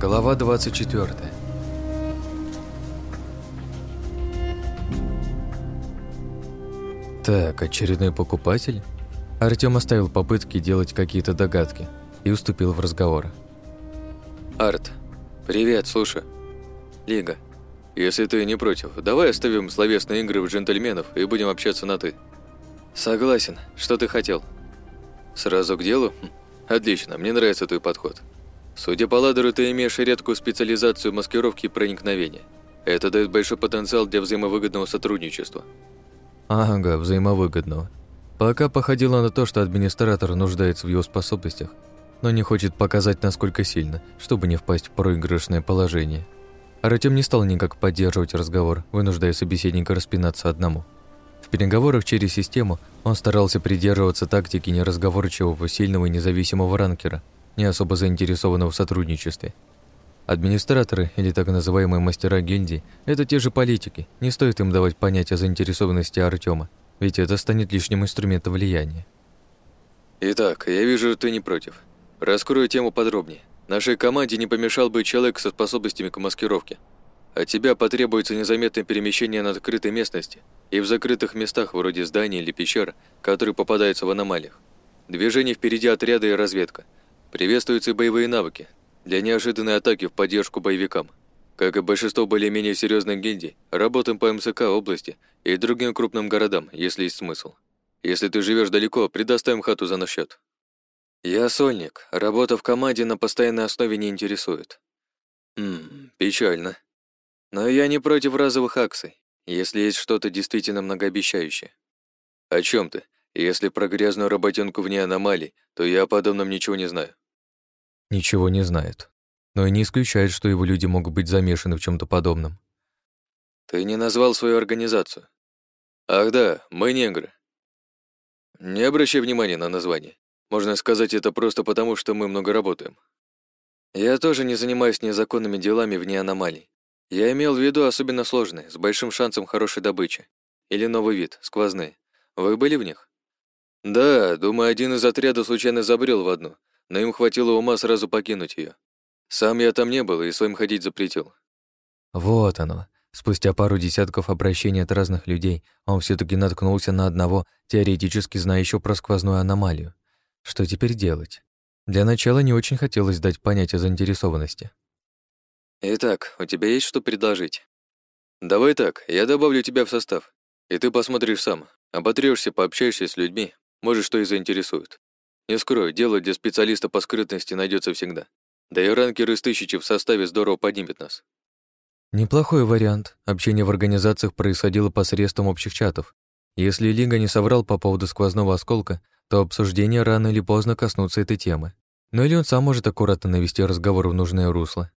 Глава 24 Так, очередной покупатель? Артём оставил попытки делать какие-то догадки и уступил в разговор. «Арт, привет, слушай. Лига, если ты не против, давай оставим словесные игры в джентльменов и будем общаться на «ты». Согласен, что ты хотел. Сразу к делу? Отлично, мне нравится твой подход. Судя по ладеру, ты имеешь редкую специализацию маскировки и проникновения. Это дает большой потенциал для взаимовыгодного сотрудничества. Ага, взаимовыгодного. Пока походило на то, что администратор нуждается в его способностях, но не хочет показать, насколько сильно, чтобы не впасть в проигрышное положение. Артем не стал никак поддерживать разговор, вынуждая собеседника распинаться одному. В переговорах через систему он старался придерживаться тактики неразговорчивого, сильного и независимого ранкера – не особо заинтересованного в сотрудничестве. Администраторы, или так называемые мастера гильдии, это те же политики, не стоит им давать понять о заинтересованности Артема, ведь это станет лишним инструментом влияния. Итак, я вижу, ты не против. Раскрою тему подробнее. Нашей команде не помешал бы человек со способностями к маскировке. От тебя потребуется незаметное перемещение на открытой местности и в закрытых местах вроде зданий или пещер, которые попадаются в аномалиях. Движение впереди отряда и разведка – Приветствуется боевые навыки. Для неожиданной атаки в поддержку боевикам. Как и большинство более-менее серьезных гильдий, работаем по МСК области и другим крупным городам, если есть смысл. Если ты живешь далеко, предоставим хату за наш счет. Я сольник. Работа в команде на постоянной основе не интересует. Ммм, печально. Но я не против разовых акций, если есть что-то действительно многообещающее. О чем ты? Если про грязную работенку вне аномалий, то я о подобном ничего не знаю ничего не знает. Но и не исключает, что его люди могут быть замешаны в чем то подобном. Ты не назвал свою организацию. Ах да, мы негры. Не обращай внимания на название. Можно сказать это просто потому, что мы много работаем. Я тоже не занимаюсь незаконными делами вне аномалий. Я имел в виду особенно сложные, с большим шансом хорошей добычи. Или новый вид, сквозные. Вы были в них? Да, думаю, один из отрядов случайно забрел в одну, но им хватило ума сразу покинуть ее. Сам я там не был и своим ходить запретил. Вот оно. Спустя пару десятков обращений от разных людей он все таки наткнулся на одного, теоретически знающего про сквозную аномалию. Что теперь делать? Для начала не очень хотелось дать понятие заинтересованности. «Итак, у тебя есть что предложить?» «Давай так, я добавлю тебя в состав, и ты посмотришь сам, оботрёшься, пообщаешься с людьми, может, что и заинтересует. Не скрою, дело для специалиста по скрытности найдется всегда. Да и ранкер из тысячи в составе здорово поднимет нас. Неплохой вариант. Общение в организациях происходило посредством общих чатов. Если Лига не соврал по поводу сквозного осколка, то обсуждение рано или поздно коснутся этой темы. Но или он сам может аккуратно навести разговор в нужное русло.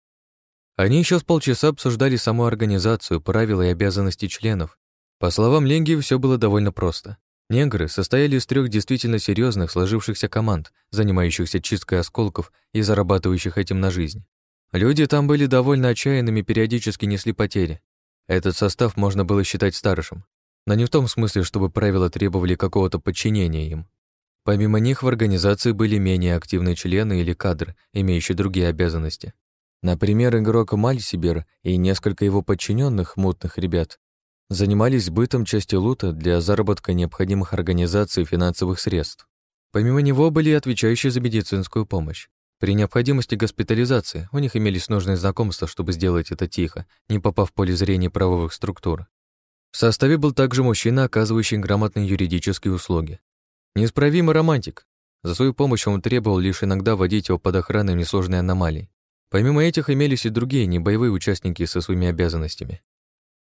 Они еще с полчаса обсуждали саму организацию, правила и обязанности членов. По словам Ленги, все было довольно просто. Негры состояли из трех действительно серьезных сложившихся команд, занимающихся чисткой осколков и зарабатывающих этим на жизнь. Люди там были довольно отчаянными, периодически несли потери. Этот состав можно было считать старшим. Но не в том смысле, чтобы правила требовали какого-то подчинения им. Помимо них в организации были менее активные члены или кадры, имеющие другие обязанности. Например, игрок Мальсибер и несколько его подчиненных мутных ребят занимались бытом части лута для заработка необходимых организаций финансовых средств. Помимо него были отвечающие за медицинскую помощь. При необходимости госпитализации у них имелись нужные знакомства, чтобы сделать это тихо, не попав в поле зрения правовых структур. В составе был также мужчина, оказывающий грамотные юридические услуги. Неисправимый романтик. За свою помощь он требовал лишь иногда водить его под охраной несложной аномалии. Помимо этих имелись и другие небоевые участники со своими обязанностями.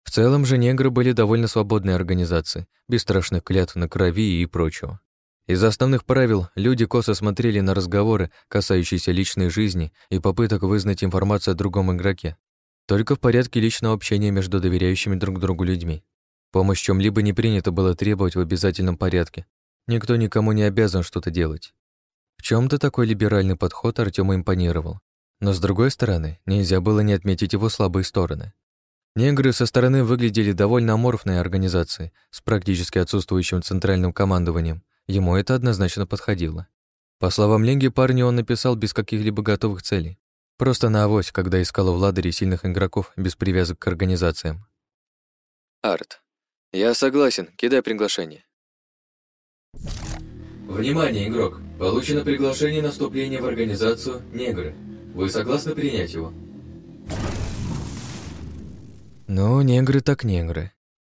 В целом же негры были довольно свободной организацией, без страшных клятв на крови и прочего. Из основных правил люди косо смотрели на разговоры, касающиеся личной жизни и попыток вызнать информацию о другом игроке, только в порядке личного общения между доверяющими друг другу людьми. Помощь чем-либо не принято было требовать в обязательном порядке. Никто никому не обязан что-то делать. В чем то такой либеральный подход Артёма импонировал. Но, с другой стороны, нельзя было не отметить его слабые стороны. Негры со стороны выглядели довольно аморфной организацией, с практически отсутствующим центральным командованием. Ему это однозначно подходило. По словам Ленги, парню он написал без каких-либо готовых целей. Просто на авось, когда искал в ладере сильных игроков без привязок к организациям. Арт. Я согласен, кидай приглашение. Внимание, игрок! Получено приглашение на вступление в организацию «Негры». Вы согласны принять его? «Ну, негры так негры».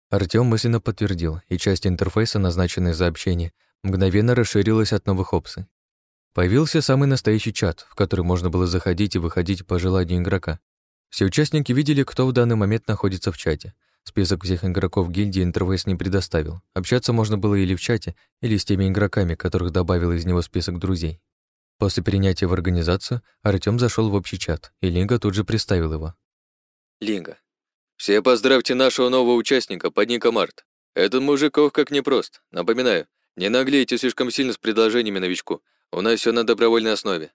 Артём мысленно подтвердил, и часть интерфейса, назначенная за общение, мгновенно расширилась от новых опций. Появился самый настоящий чат, в который можно было заходить и выходить по желанию игрока. Все участники видели, кто в данный момент находится в чате. Список всех игроков гильдии интерфейс не предоставил. Общаться можно было или в чате, или с теми игроками, которых добавил из него список друзей. После принятия в организацию Артём зашел в общий чат, и Линга тут же представил его. Линга все поздравьте нашего нового участника, подника Март. Этот мужик ох как непрост. Напоминаю, не наглейте слишком сильно с предложениями новичку. У нас все на добровольной основе.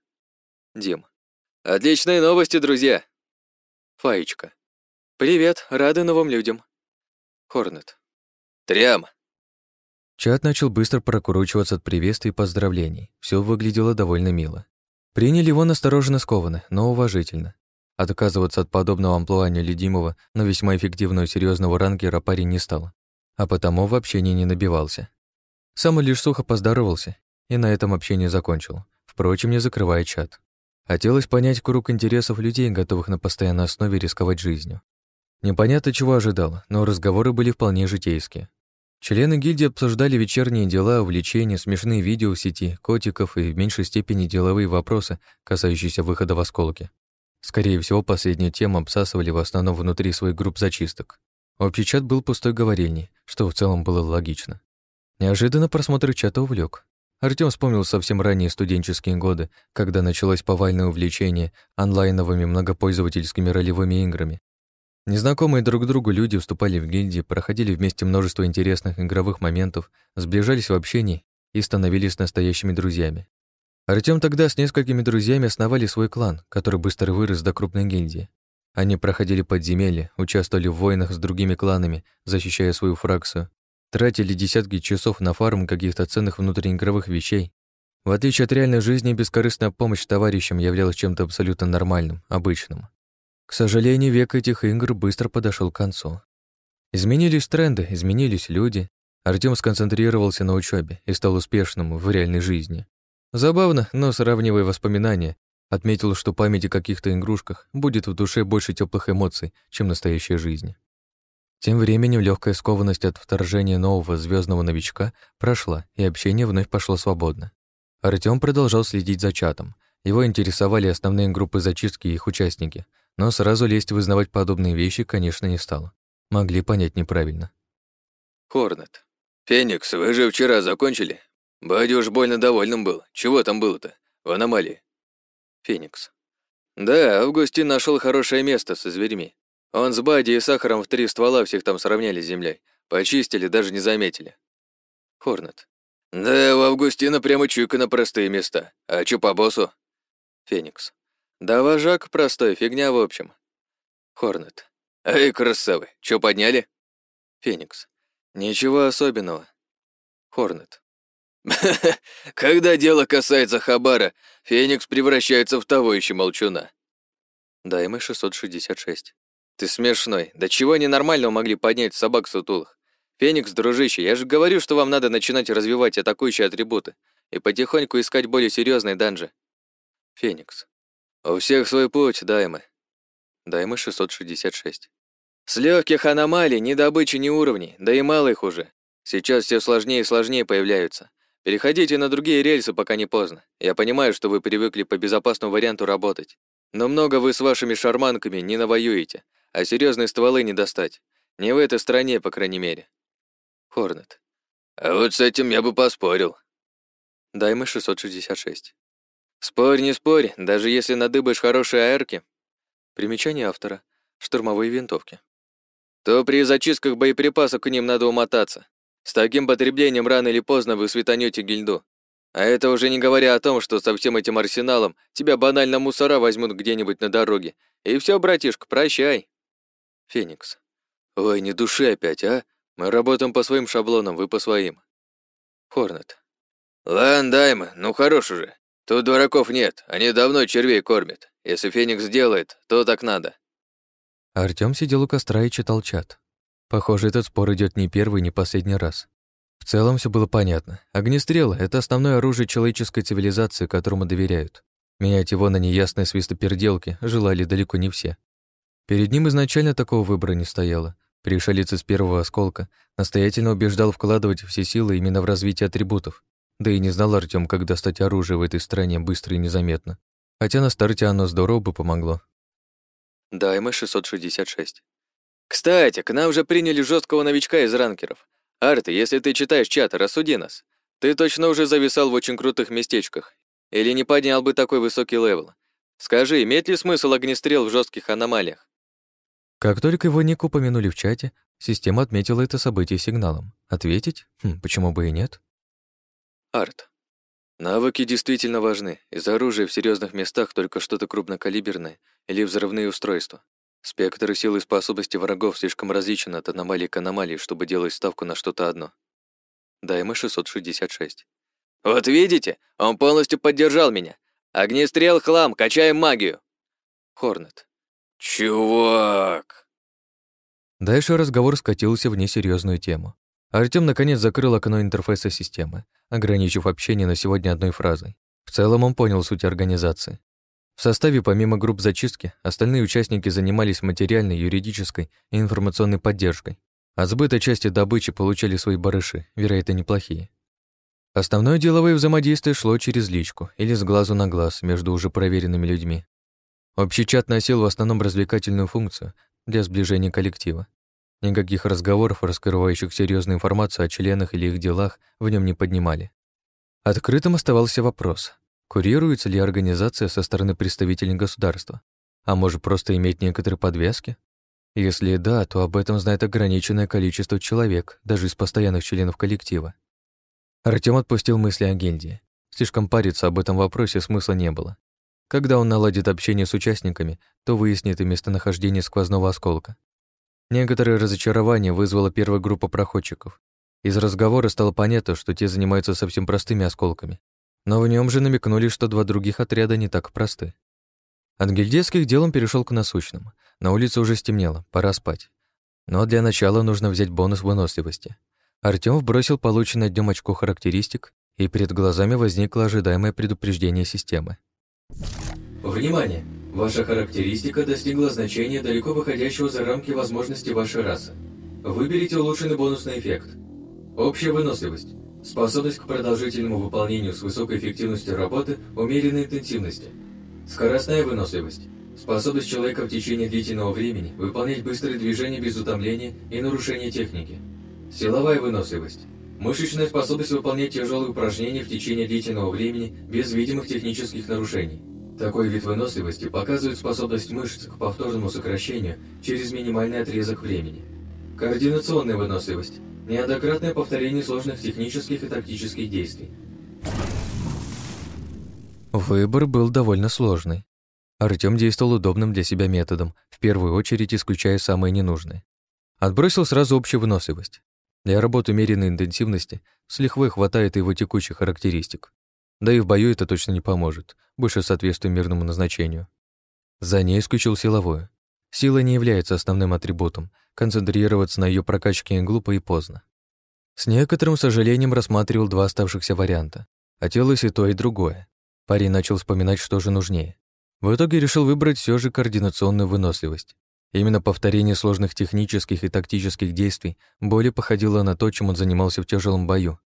Дим. Отличные новости, друзья. Фаечка. Привет, рады новым людям. Хорнет. Трям. Чат начал быстро прокручиваться от приветствий и поздравлений. Все выглядело довольно мило. Приняли его настороженно скованно, но уважительно. Отказываться от подобного амплуа нелюдимого, но весьма эффективного и серьезного ранкера парень не стал, а потому в общении не набивался. Сам лишь сухо поздоровался и на этом общение закончил, впрочем, не закрывая чат. Хотелось понять круг интересов людей, готовых на постоянной основе рисковать жизнью. Непонятно, чего ожидал, но разговоры были вполне житейские. Члены гильдии обсуждали вечерние дела, увлечения, смешные видео в сети, котиков и в меньшей степени деловые вопросы, касающиеся выхода в осколки. Скорее всего, последнюю тему обсасывали в основном внутри своих групп зачисток. Общий чат был пустой говорильней, что в целом было логично. Неожиданно просмотр чата увлек. Артём вспомнил совсем ранние студенческие годы, когда началось повальное увлечение онлайновыми многопользовательскими ролевыми играми. Незнакомые друг другу люди вступали в гильдии, проходили вместе множество интересных игровых моментов, сближались в общении и становились настоящими друзьями. Артём тогда с несколькими друзьями основали свой клан, который быстро вырос до крупной гильдии. Они проходили подземелья, участвовали в войнах с другими кланами, защищая свою фракцию, тратили десятки часов на фарм каких-то ценных внутриигровых вещей. В отличие от реальной жизни, бескорыстная помощь товарищам являлась чем-то абсолютно нормальным, обычным. К сожалению, век этих игр быстро подошёл к концу. Изменились тренды, изменились люди. Артём сконцентрировался на учебе и стал успешным в реальной жизни. Забавно, но сравнивая воспоминания, отметил, что память о каких-то игрушках будет в душе больше теплых эмоций, чем настоящая жизнь. Тем временем легкая скованность от вторжения нового звездного новичка прошла, и общение вновь пошло свободно. Артём продолжал следить за чатом. Его интересовали основные группы зачистки и их участники, но сразу лезть вызнавать подобные вещи, конечно, не стало. Могли понять неправильно. «Хорнет. Феникс, вы же вчера закончили? Бадюш больно довольным был. Чего там было-то? В аномалии. Феникс. Да, Августин нашел хорошее место со зверьми. Он с Бади и Сахаром в три ствола всех там сравняли с землей. Почистили, даже не заметили. Хорнет. Да, у Августина прямо чуйка на простые места. А чё по боссу? Феникс. Да вожак простой, фигня в общем. Хорнет. Эй, красавы, чё подняли? Феникс. Ничего особенного. Хорнет. Когда дело касается Хабара, Феникс превращается в того еще молчуна. Даймы 666. Ты смешной. Да чего ненормального могли поднять собак сутулых? Феникс, дружище, я же говорю, что вам надо начинать развивать атакующие атрибуты и потихоньку искать более серьезные данжи. Феникс. У всех свой путь, Даймы. Даймы 666. С легких аномалий ни добычи, ни уровней, да и мало их уже. Сейчас все сложнее и сложнее появляются. Переходите на другие рельсы, пока не поздно. Я понимаю, что вы привыкли по безопасному варианту работать. Но много вы с вашими шарманками не навоюете, а серьезные стволы не достать. Не в этой стране, по крайней мере. Хорнет. А вот с этим я бы поспорил. Дай мы 666. Спорь, не спорь, даже если надыбаешь хорошие аэрки. Примечание автора. Штурмовые винтовки. То при зачистках боеприпасов к ним надо умотаться. С таким потреблением рано или поздно вы светанете гильду. А это уже не говоря о том, что со всем этим арсеналом тебя банально мусора возьмут где-нибудь на дороге. И все, братишка, прощай. Феникс. Ой, не души опять, а? Мы работаем по своим шаблонам, вы по своим. Хорнет. Лан Дайма, ну хорош уже. Тут дураков нет, они давно червей кормят. Если Феникс делает, то так надо. Артём сидел у костра и читал чат. Похоже, этот спор идет не первый, не последний раз. В целом все было понятно. Огнестрел — это основное оружие человеческой цивилизации, которому доверяют. Менять его на неясные свистоперделки желали далеко не все. Перед ним изначально такого выбора не стояло. Пришелец из первого осколка настоятельно убеждал вкладывать все силы именно в развитие атрибутов. Да и не знал Артём, как достать оружие в этой стране быстро и незаметно. Хотя на старте оно здорово бы помогло. Да, МС-666. Кстати, к нам же приняли жесткого новичка из ранкеров. Арти, если ты читаешь чат, рассуди нас. Ты точно уже зависал в очень крутых местечках. Или не поднял бы такой высокий level. Скажи, имеет ли смысл огнестрел в жестких аномалиях? Как только его ник упомянули в чате, система отметила это событие сигналом. Ответить? Хм, почему бы и нет? Арт. Навыки действительно важны. Из оружия в серьезных местах только что-то крупнокалиберное или взрывные устройства. Спектры сил и способности врагов слишком различен от аномалии к аномалии, чтобы делать ставку на что-то одно. ДМ-666. «Вот видите? Он полностью поддержал меня! Огнестрел, хлам, качаем магию!» Хорнет. «Чувак!» Дальше разговор скатился в несерьезную тему. Артём наконец закрыл окно интерфейса системы, ограничив общение на сегодня одной фразой. В целом он понял суть организации. В составе помимо групп зачистки остальные участники занимались материальной, юридической и информационной поддержкой. От сбыта части добычи получали свои барыши, вероятно, неплохие. Основное деловое взаимодействие шло через личку или с глазу на глаз между уже проверенными людьми. Общий чат носил в основном развлекательную функцию для сближения коллектива. Никаких разговоров, раскрывающих серьезную информацию о членах или их делах, в нем не поднимали. Открытым оставался вопрос, Курируется ли организация со стороны представителей государства? А может, просто иметь некоторые подвязки? Если да, то об этом знает ограниченное количество человек, даже из постоянных членов коллектива. Артём отпустил мысли о гильдии. Слишком париться об этом вопросе смысла не было. Когда он наладит общение с участниками, то выяснит и местонахождение сквозного осколка. Некоторое разочарование вызвала первая группа проходчиков. Из разговора стало понятно, что те занимаются совсем простыми осколками, но в нем же намекнули, что два других отряда не так просты. От гильдейских делом перешел к насущным. На улице уже стемнело, пора спать. Но для начала нужно взять бонус выносливости. Артём вбросил полученное днём очко характеристик, и перед глазами возникло ожидаемое предупреждение системы. Внимание! Ваша характеристика достигла значения, далеко выходящего за рамки возможностей вашей расы. Выберите улучшенный бонусный эффект. Общая выносливость способность к продолжительному выполнению с высокой эффективностью работы умеренной интенсивности, скоростная выносливость, способность человека в течение длительного времени выполнять быстрые движения без утомления и нарушения техники, силовая выносливость, мышечная способность выполнять тяжелые упражнения в течение длительного времени без видимых технических нарушений. Такой вид выносливости показывает способность мышц к повторному сокращению через минимальный отрезок времени. Координационная выносливость – Неоднократное повторение сложных технических и тактических действий. Выбор был довольно сложный. Артём действовал удобным для себя методом, в первую очередь исключая самые ненужные. Отбросил сразу общую выносливость. Для работы меренной интенсивности с лихвой хватает его текущих характеристик. Да и в бою это точно не поможет, больше соответствует мирному назначению. За ней исключил силовое. Сила не является основным атрибутом, концентрироваться на ее прокачке глупо и поздно. С некоторым сожалением рассматривал два оставшихся варианта. А Хотелось и то, и другое. Парень начал вспоминать, что же нужнее. В итоге решил выбрать все же координационную выносливость. Именно повторение сложных технических и тактических действий более походило на то, чем он занимался в тяжелом бою.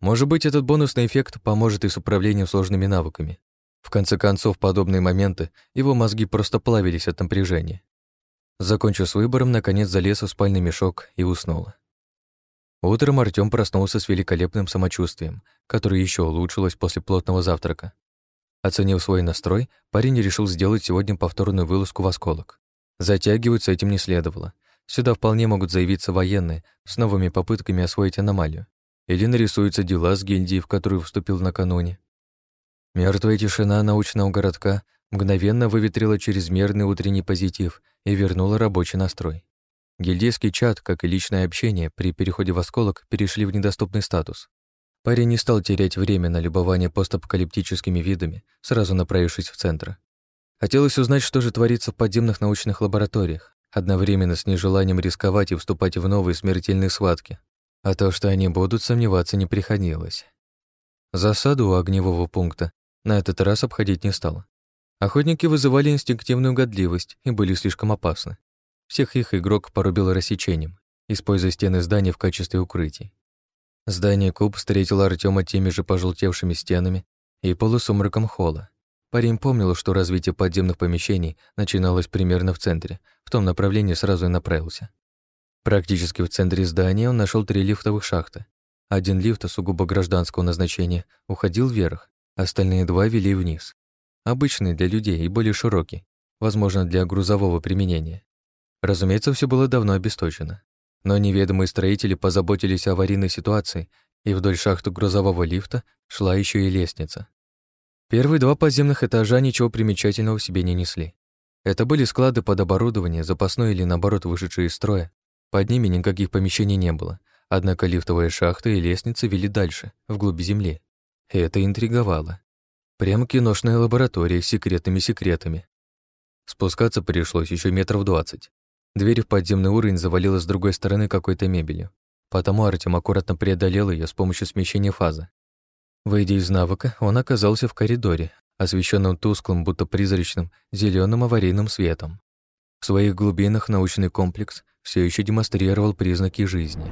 Может быть, этот бонусный эффект поможет и с управлением сложными навыками. В конце концов, подобные моменты его мозги просто плавились от напряжения. Закончив с выбором, наконец залез в спальный мешок и уснул. Утром Артём проснулся с великолепным самочувствием, которое еще улучшилось после плотного завтрака. Оценив свой настрой, парень решил сделать сегодня повторную вылазку в осколок. Затягиваться этим не следовало. Сюда вполне могут заявиться военные с новыми попытками освоить аномалию. Или нарисуются дела с гильдией, в которую вступил накануне. Мертвая тишина научного городка мгновенно выветрила чрезмерный утренний позитив — и вернула рабочий настрой. Гильдейский чат, как и личное общение, при переходе в осколок перешли в недоступный статус. Парень не стал терять время на любование постапокалиптическими видами, сразу направившись в центр. Хотелось узнать, что же творится в подземных научных лабораториях, одновременно с нежеланием рисковать и вступать в новые смертельные схватки. А то, что они будут, сомневаться не приходилось. Засаду у огневого пункта на этот раз обходить не стало. Охотники вызывали инстинктивную годливость и были слишком опасны. Всех их игрок порубил рассечением, используя стены здания в качестве укрытий. Здание куб встретило Артема теми же пожелтевшими стенами и полусумраком холла. Парень помнил, что развитие подземных помещений начиналось примерно в центре, в том направлении сразу и направился. Практически в центре здания он нашел три лифтовых шахты. Один лифт сугубо гражданского назначения уходил вверх, остальные два вели вниз обычные для людей и более широкий, возможно, для грузового применения. Разумеется, все было давно обесточено. Но неведомые строители позаботились о аварийной ситуации, и вдоль шахты грузового лифта шла еще и лестница. Первые два подземных этажа ничего примечательного в себе не несли. Это были склады под оборудование, запасное или, наоборот, вышедшие из строя. Под ними никаких помещений не было, однако лифтовые шахты и лестницы вели дальше, вглубь земли. Это интриговало. Прямо киношная лаборатория с секретными секретами. Спускаться пришлось еще метров двадцать. Дверь в подземный уровень завалила с другой стороны какой-то мебелью, потому Артем аккуратно преодолел ее с помощью смещения фазы. Выйдя из навыка, он оказался в коридоре, освещенном тусклым, будто призрачным, зеленым аварийным светом. В своих глубинах научный комплекс все еще демонстрировал признаки жизни.